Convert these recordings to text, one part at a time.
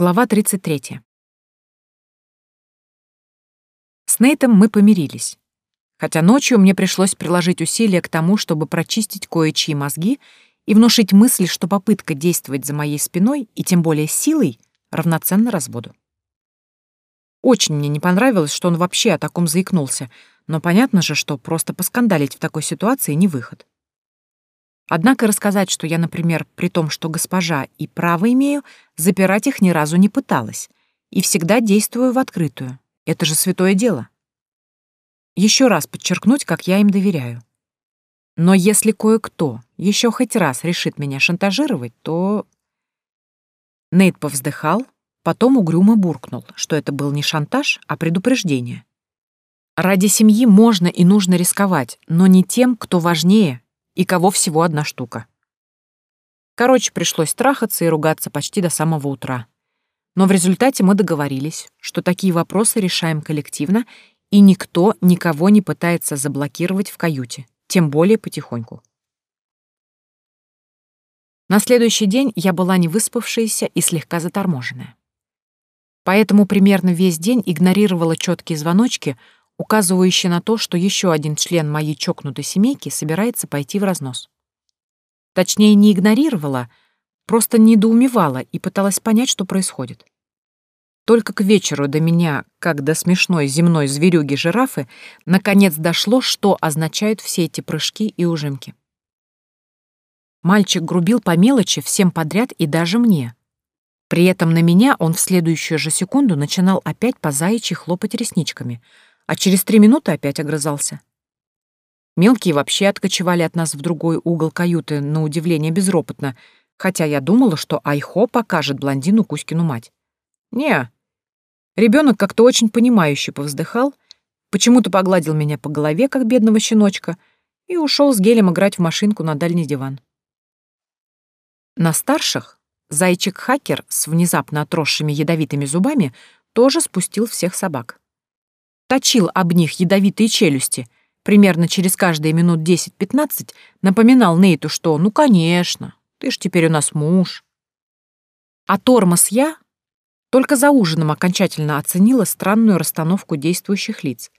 Глава 33. С Нейтом мы помирились. Хотя ночью мне пришлось приложить усилия к тому, чтобы прочистить кое-чьи мозги и внушить мысль, что попытка действовать за моей спиной, и тем более силой, равноценна разводу. Очень мне не понравилось, что он вообще о таком заикнулся, но понятно же, что просто поскандалить в такой ситуации не выход. Однако рассказать, что я, например, при том, что госпожа и право имею, запирать их ни разу не пыталась. И всегда действую в открытую. Это же святое дело. Еще раз подчеркнуть, как я им доверяю. Но если кое-кто еще хоть раз решит меня шантажировать, то... Нейт повздыхал, потом угрюмо буркнул, что это был не шантаж, а предупреждение. Ради семьи можно и нужно рисковать, но не тем, кто важнее и кого всего одна штука. Короче, пришлось трахаться и ругаться почти до самого утра. Но в результате мы договорились, что такие вопросы решаем коллективно, и никто никого не пытается заблокировать в каюте, тем более потихоньку. На следующий день я была невыспавшаяся и слегка заторможенная. Поэтому примерно весь день игнорировала четкие звоночки, указывающий на то, что еще один член моей чокнутой семейки собирается пойти в разнос. Точнее, не игнорировала, просто недоумевала и пыталась понять, что происходит. Только к вечеру до меня, как до смешной земной зверюги-жирафы, наконец дошло, что означают все эти прыжки и ужимки. Мальчик грубил по мелочи всем подряд и даже мне. При этом на меня он в следующую же секунду начинал опять по заячьи хлопать ресничками — а через три минуты опять огрызался. Мелкие вообще откочевали от нас в другой угол каюты, на удивление безропотно, хотя я думала, что Айхо покажет блондину Кузькину мать. Не, ребенок как-то очень понимающе повздыхал, почему-то погладил меня по голове, как бедного щеночка, и ушел с гелем играть в машинку на дальний диван. На старших зайчик-хакер с внезапно отросшими ядовитыми зубами тоже спустил всех собак точил об них ядовитые челюсти, примерно через каждые минут 10-15 напоминал Нейту, что «ну, конечно, ты ж теперь у нас муж». А тормоз я только за ужином окончательно оценила странную расстановку действующих лиц.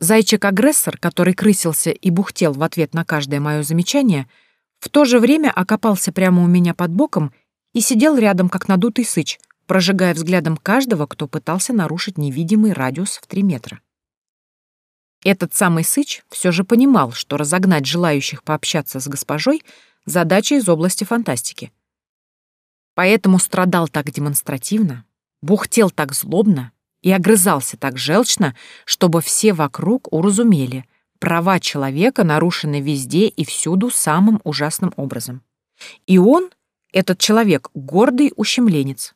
Зайчик-агрессор, который крысился и бухтел в ответ на каждое мое замечание, в то же время окопался прямо у меня под боком и сидел рядом, как надутый сыч, прожигая взглядом каждого, кто пытался нарушить невидимый радиус в три метра. Этот самый Сыч все же понимал, что разогнать желающих пообщаться с госпожой — задача из области фантастики. Поэтому страдал так демонстративно, бухтел так злобно и огрызался так желчно, чтобы все вокруг уразумели — права человека нарушены везде и всюду самым ужасным образом. И он, этот человек, гордый ущемленец.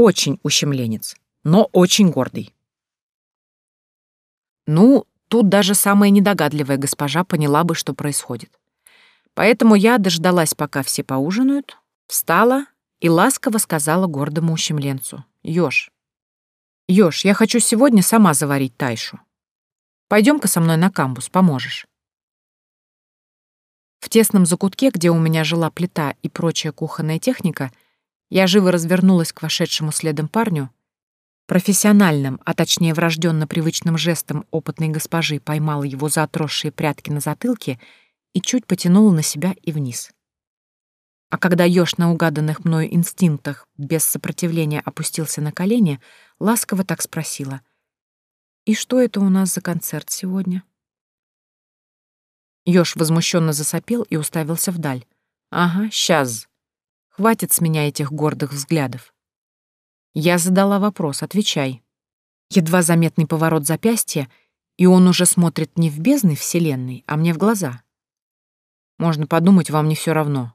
Очень ущемленец, но очень гордый. Ну, тут даже самая недогадливая госпожа поняла бы, что происходит. Поэтому я дождалась, пока все поужинают, встала и ласково сказала гордому ущемленцу. «Ёж, Ёж, я хочу сегодня сама заварить тайшу. Пойдем-ка со мной на камбус, поможешь». В тесном закутке, где у меня жила плита и прочая кухонная техника, я живо развернулась к вошедшему следом парню, профессиональным, а точнее врожденно привычным жестом опытной госпожи поймала его за отросшие прятки на затылке и чуть потянула на себя и вниз. А когда ёж на угаданных мною инстинктах без сопротивления опустился на колени, ласково так спросила. «И что это у нас за концерт сегодня?» Ёж возмущенно засопел и уставился вдаль. «Ага, сейчас. Хватит с меня этих гордых взглядов. Я задала вопрос, отвечай. Едва заметный поворот запястья, и он уже смотрит не в бездны Вселенной, а мне в глаза. Можно подумать, вам не все равно.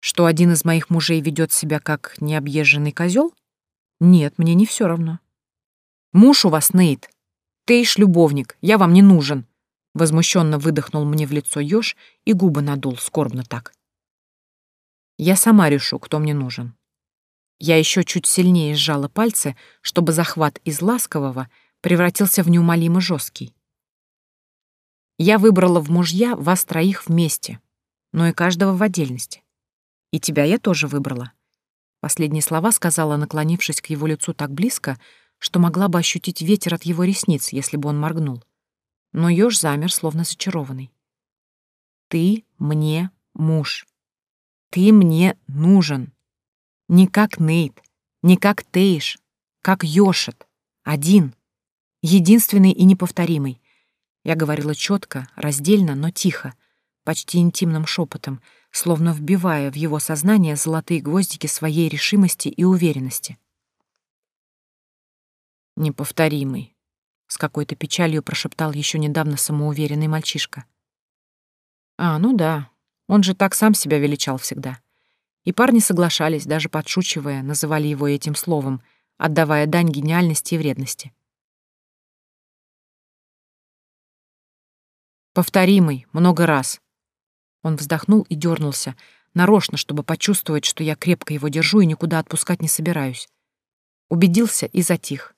Что один из моих мужей ведет себя как необъезженный козел? Нет, мне не все равно. Муж у вас, Нейт. Тейш любовник, я вам не нужен. Возмущенно выдохнул мне в лицо еж и губы надул, скорбно так. Я сама решу, кто мне нужен. Я еще чуть сильнее сжала пальцы, чтобы захват из ласкового превратился в неумолимо жесткий. Я выбрала в мужья вас троих вместе, но и каждого в отдельности. И тебя я тоже выбрала. Последние слова сказала, наклонившись к его лицу так близко, что могла бы ощутить ветер от его ресниц, если бы он моргнул. Но ёж замер, словно зачарованный. «Ты мне муж. Ты мне нужен. Не как Нейт, не как Тейш, как Йошет. Один. Единственный и неповторимый. Я говорила четко, раздельно, но тихо, почти интимным шепотом, словно вбивая в его сознание золотые гвоздики своей решимости и уверенности. «Неповторимый», — с какой-то печалью прошептал еще недавно самоуверенный мальчишка. «А, ну да, он же так сам себя величал всегда». И парни соглашались, даже подшучивая, называли его этим словом, отдавая дань гениальности и вредности. Повторимый, много раз. Он вздохнул и дернулся, нарочно, чтобы почувствовать, что я крепко его держу и никуда отпускать не собираюсь. Убедился и затих.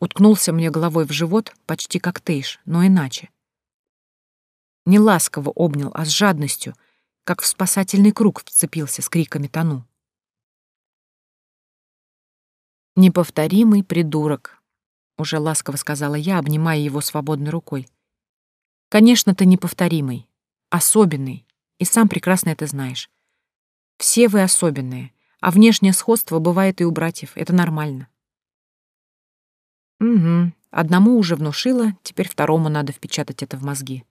Уткнулся мне головой в живот, почти как Тейш, но иначе. Не ласково обнял, а с жадностью, как в спасательный круг вцепился с криками «Тону!». «Неповторимый придурок», — уже ласково сказала я, обнимая его свободной рукой. Конечно, ты неповторимый, особенный, и сам прекрасно это знаешь. Все вы особенные, а внешнее сходство бывает и у братьев, это нормально. Угу, одному уже внушила, теперь второму надо впечатать это в мозги.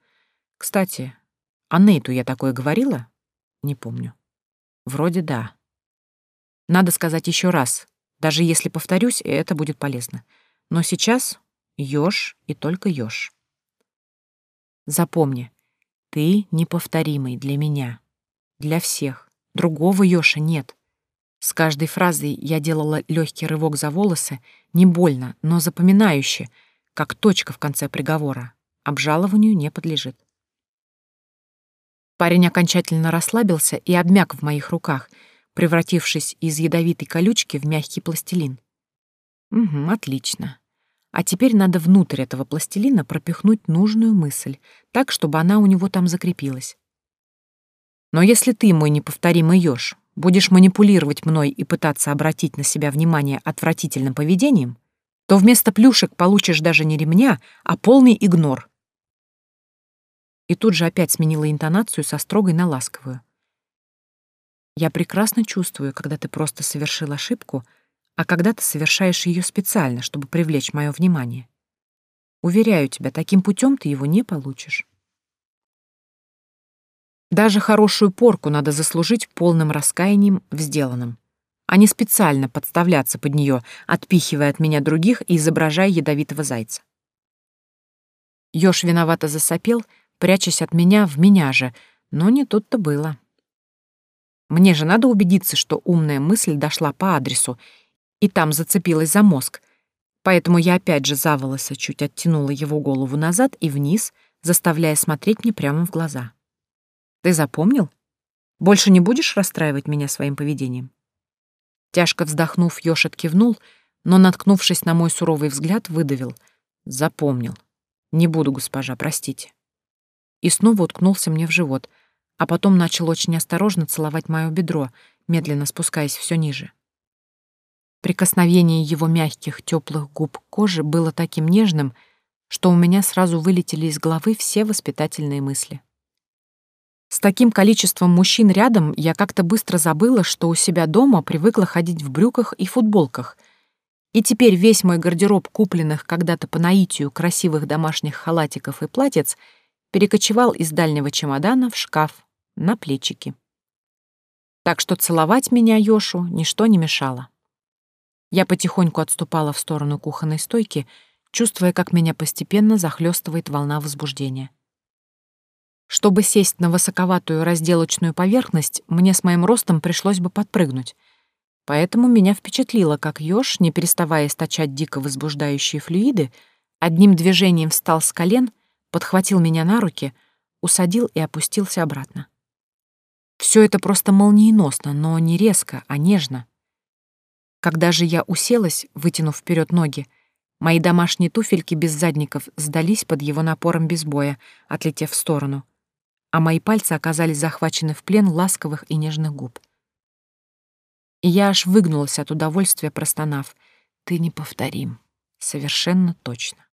Кстати, а Нейту я такое говорила? Не помню. Вроде да. Надо сказать еще раз, даже если повторюсь, это будет полезно. Но сейчас ёж и только ёж. Запомни, ты неповторимый для меня, для всех. Другого Ёша нет. С каждой фразой я делала легкий рывок за волосы, не больно, но запоминающе, как точка в конце приговора. Обжалованию не подлежит. Парень окончательно расслабился и обмяк в моих руках, превратившись из ядовитой колючки в мягкий пластилин. Угу, отлично. А теперь надо внутрь этого пластилина пропихнуть нужную мысль, так, чтобы она у него там закрепилась. Но если ты, мой неповторимый ёж, будешь манипулировать мной и пытаться обратить на себя внимание отвратительным поведением, то вместо плюшек получишь даже не ремня, а полный игнор. И тут же опять сменила интонацию со строгой на ласковую. Я прекрасно чувствую, когда ты просто совершил ошибку — а когда ты совершаешь ее специально, чтобы привлечь мое внимание. Уверяю тебя, таким путем ты его не получишь. Даже хорошую порку надо заслужить полным раскаянием в сделанном, а не специально подставляться под нее, отпихивая от меня других и изображая ядовитого зайца. Ёж виновато засопел, прячась от меня в меня же, но не тут-то было. Мне же надо убедиться, что умная мысль дошла по адресу, и там зацепилась за мозг. Поэтому я опять же за чуть оттянула его голову назад и вниз, заставляя смотреть мне прямо в глаза. «Ты запомнил? Больше не будешь расстраивать меня своим поведением?» Тяжко вздохнув, Ёшет кивнул, но, наткнувшись на мой суровый взгляд, выдавил. «Запомнил. Не буду, госпожа, простите». И снова уткнулся мне в живот, а потом начал очень осторожно целовать мое бедро, медленно спускаясь все ниже. Прикосновение его мягких, теплых губ к коже было таким нежным, что у меня сразу вылетели из головы все воспитательные мысли. С таким количеством мужчин рядом я как-то быстро забыла, что у себя дома привыкла ходить в брюках и футболках, и теперь весь мой гардероб купленных когда-то по наитию красивых домашних халатиков и платьиц перекочевал из дальнего чемодана в шкаф на плечики. Так что целовать меня Ёшу ничто не мешало. Я потихоньку отступала в сторону кухонной стойки, чувствуя, как меня постепенно захлестывает волна возбуждения. Чтобы сесть на высоковатую разделочную поверхность, мне с моим ростом пришлось бы подпрыгнуть. Поэтому меня впечатлило, как Ёж, не переставая источать дико возбуждающие флюиды, одним движением встал с колен, подхватил меня на руки, усадил и опустился обратно. Все это просто молниеносно, но не резко, а нежно. Когда же я уселась, вытянув вперед ноги, мои домашние туфельки без задников сдались под его напором без боя, отлетев в сторону, а мои пальцы оказались захвачены в плен ласковых и нежных губ. и я аж выгнулась от удовольствия, простонав. «Ты неповторим. Совершенно точно».